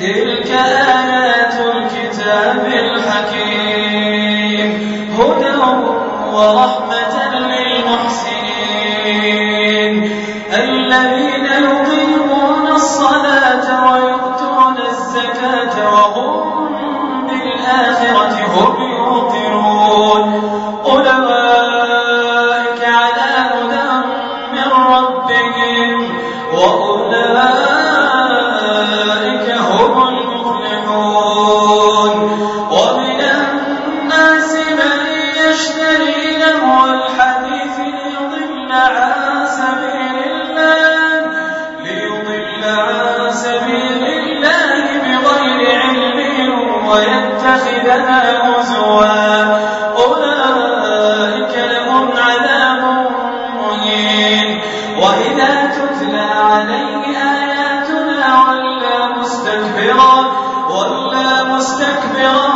تلك آيات الكتاب الحكيم هدى ورحمة ويتخذها هزوا. أولئك لهم عذاب مهين. وإذا تتلى عليه آياتنا ولى مستكبرا ولى مستكبرا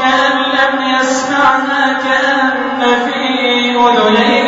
كأن لم يسمعها كأن في أذنيه.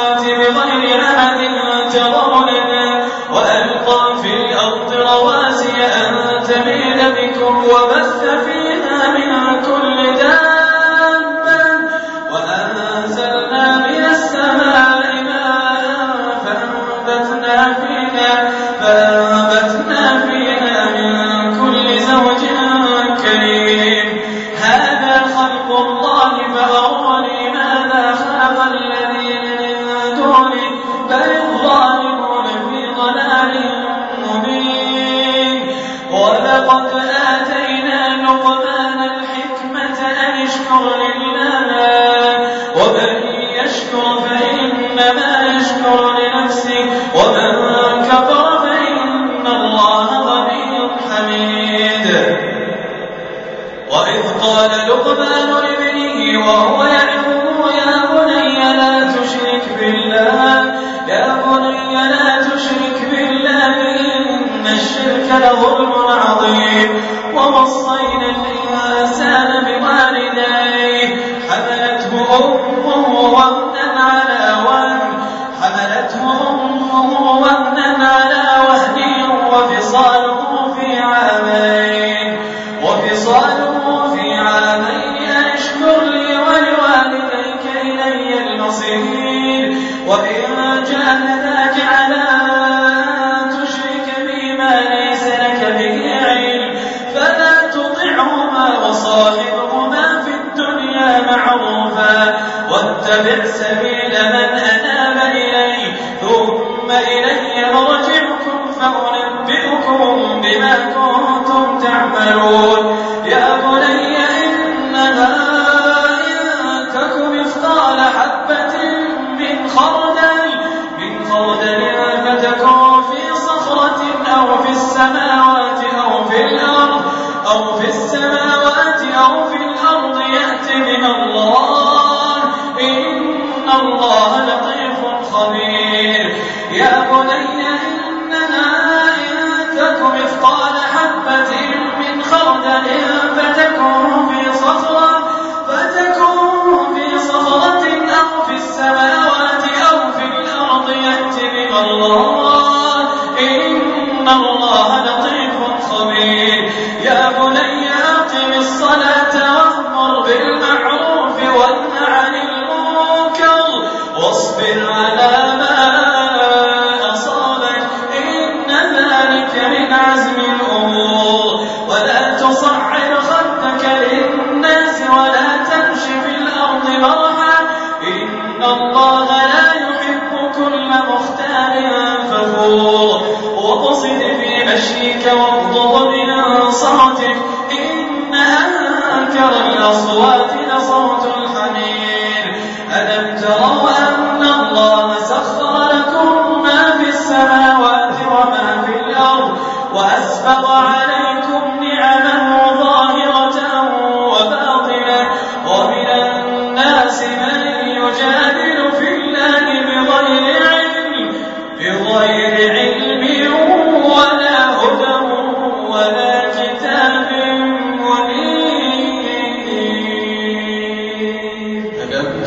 ولقد آتينا الحكمة أن اشكر لله. ومن يشكر فإنما يشكر لنفسه. ومن كفر فإن الله غني حميد. وإذ قال لقمان لابنه وهو سبيل من أناب إلي ثم إلي مرجعكم فأنبئكم بما كنتم تعملون. يا بني إنها إن تك مثقال حبة من خردل من خردل فتكن في صخرة أو في السماوات أو في الأرض أو في السماوات أو في الأرض يأت من الله الله لطيف خبير. يا بني إننا إن تك مثقال حبة من خردل فتكون في صخرة فتكون في صخرة أو في السماوات أو في الأرض بها الله الغرور وقصد في مشيك واغضض من صرتك إن أنكر الأصوات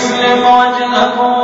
يصلح وجهكم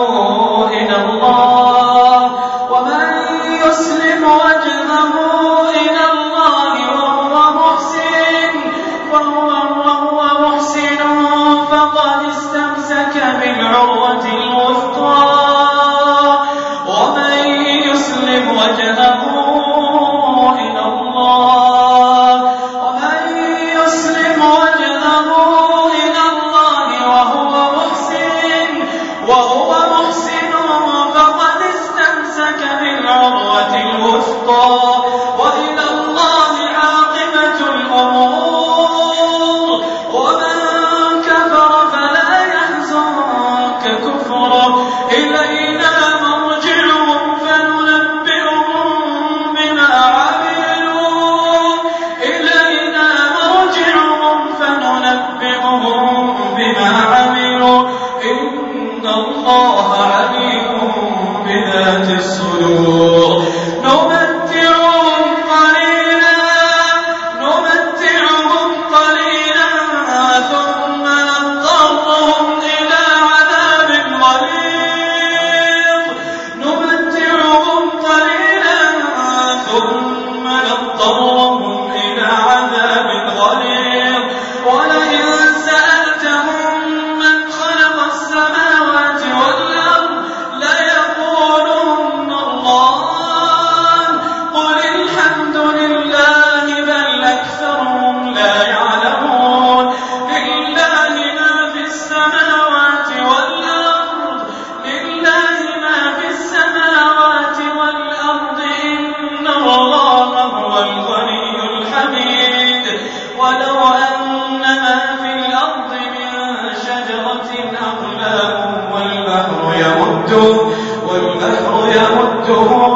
إليه أخلاق والبحر يمده والبحر يمده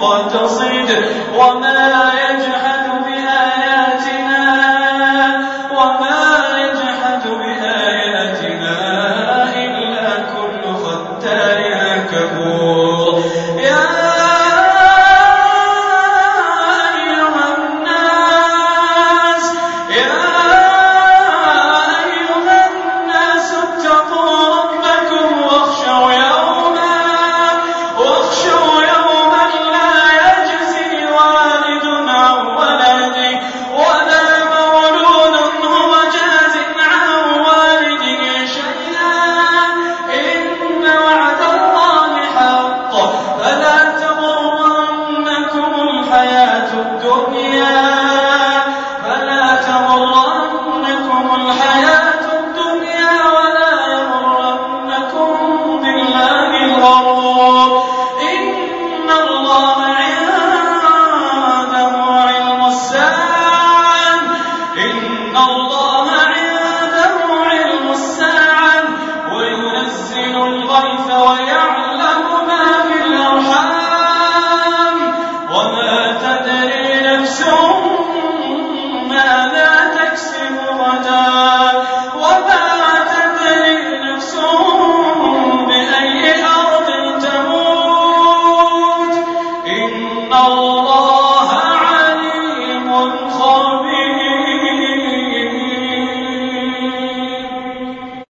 مقتصد وما يجحد ما